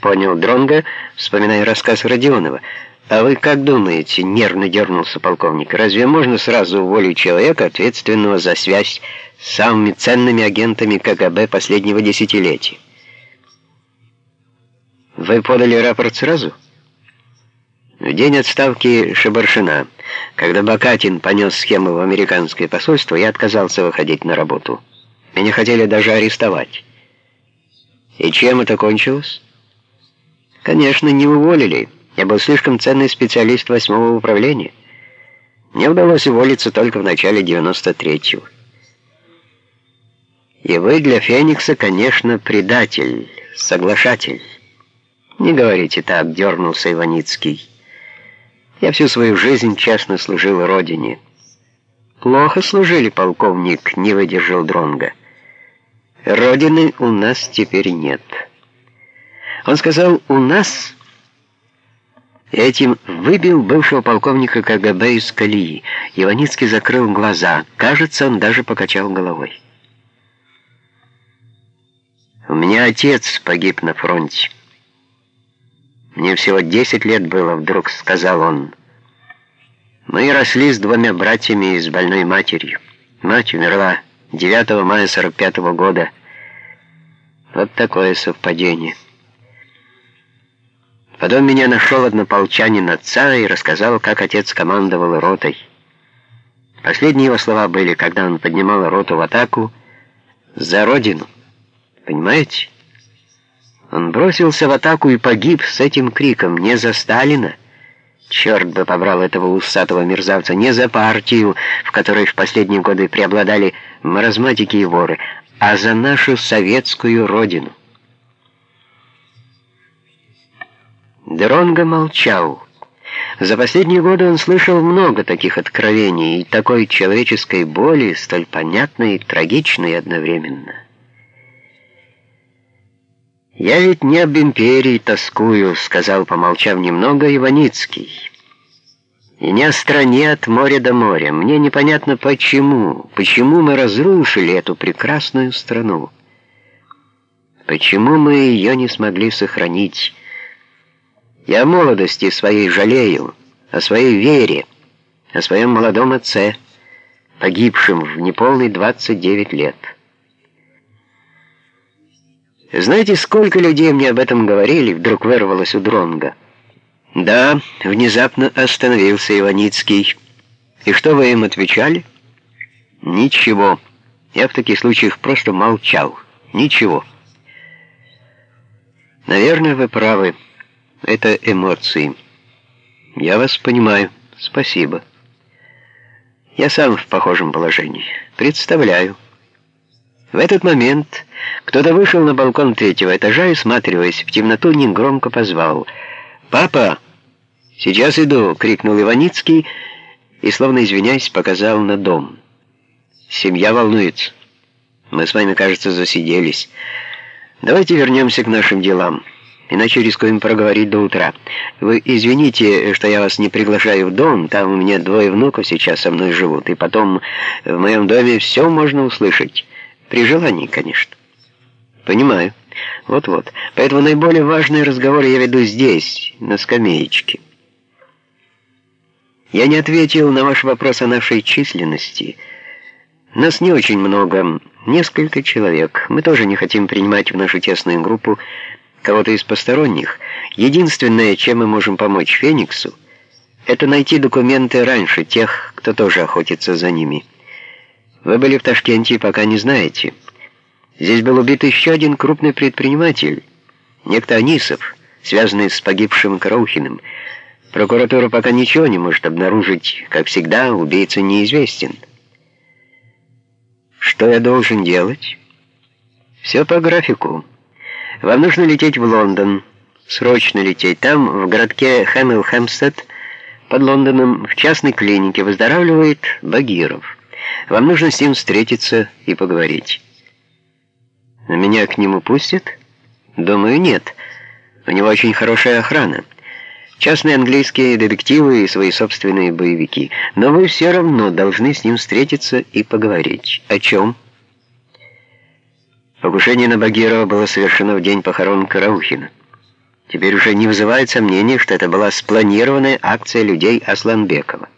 понял Дронга, вспоминая рассказ Родионова. «А вы как думаете?» — нервно дернулся полковник. «Разве можно сразу уволить человека, ответственного за связь с самыми ценными агентами КГБ последнего десятилетия?» «Вы подали рапорт сразу?» В день отставки Шабаршина, когда Бакатин понес схему в американское посольство, я отказался выходить на работу. Меня хотели даже арестовать. И чем это кончилось? Конечно, не уволили. Я был слишком ценный специалист восьмого управления. Мне удалось уволиться только в начале 93-го. И вы для Феникса, конечно, предатель, соглашатель. Не говорите так, дернулся Иваницкий. Я всю свою жизнь честно служил Родине. Плохо служили, полковник, не выдержал Дронга. Родины у нас теперь нет. Он сказал «у нас» этим выбил бывшего полковника КГБ из колеи. Иваницкий закрыл глаза. Кажется, он даже покачал головой. «У меня отец погиб на фронте. Мне всего 10 лет было, вдруг сказал он. Мы росли с двумя братьями и с больной матерью. Мать умерла 9 мая 45 -го года. Вот такое совпадение». Потом меня нашел однополчанин отца и рассказал, как отец командовал ротой. Последние его слова были, когда он поднимал роту в атаку за родину. Понимаете? Он бросился в атаку и погиб с этим криком «Не за Сталина!» Черт бы побрал этого усатого мерзавца, не за партию, в которой в последние годы преобладали маразматики и воры, а за нашу советскую родину. Дронго молчал. За последние годы он слышал много таких откровений и такой человеческой боли, столь понятной и трагичной одновременно. «Я ведь не об империи тоскую», — сказал, помолчав немного, Иваницкий. «И не о стране от моря до моря. Мне непонятно почему, почему мы разрушили эту прекрасную страну. Почему мы ее не смогли сохранить?» Я о молодости своей жалею, о своей вере, о своем молодом отце, погибшем в неполный 29 лет. Знаете, сколько людей мне об этом говорили, вдруг вырвалось у Дронга. Да, внезапно остановился Иваницкий. И что вы им отвечали? Ничего. Я в таких случаях просто молчал. Ничего. Наверное, вы правы. Это эмоции. Я вас понимаю. Спасибо. Я сам в похожем положении. Представляю. В этот момент кто-то вышел на балкон третьего этажа и, сматриваясь в темноту, негромко позвал. «Папа!» «Сейчас иду!» — крикнул Иваницкий и, словно извиняясь, показал на дом. «Семья волнуется. Мы с вами, кажется, засиделись. Давайте вернемся к нашим делам» иначе рискуем проговорить до утра. Вы извините, что я вас не приглашаю в дом, там у меня двое внуков сейчас со мной живут, и потом в моем доме все можно услышать. При желании, конечно. Понимаю. Вот-вот. Поэтому наиболее важные разговоры я веду здесь, на скамеечке. Я не ответил на ваш вопрос о нашей численности. Нас не очень много, несколько человек. Мы тоже не хотим принимать в нашу тесную группу кого-то из посторонних, единственное, чем мы можем помочь Фениксу, это найти документы раньше тех, кто тоже охотится за ними. Вы были в Ташкенте пока не знаете. Здесь был убит еще один крупный предприниматель, некто Анисов, связанный с погибшим Караухиным. Прокуратура пока ничего не может обнаружить. Как всегда, убийца неизвестен. Что я должен делать? Все по графику. Вам нужно лететь в Лондон. Срочно лететь. Там, в городке Хэмилл-Хэмстед, под Лондоном, в частной клинике выздоравливает Багиров. Вам нужно с ним встретиться и поговорить. Меня к нему пустят? Думаю, нет. У него очень хорошая охрана. Частные английские детективы и свои собственные боевики. Но вы все равно должны с ним встретиться и поговорить. О чем? Покушение на Багирова было совершено в день похорон Караухина. Теперь уже не вызывает сомнений, что это была спланированная акция людей Асланбекова.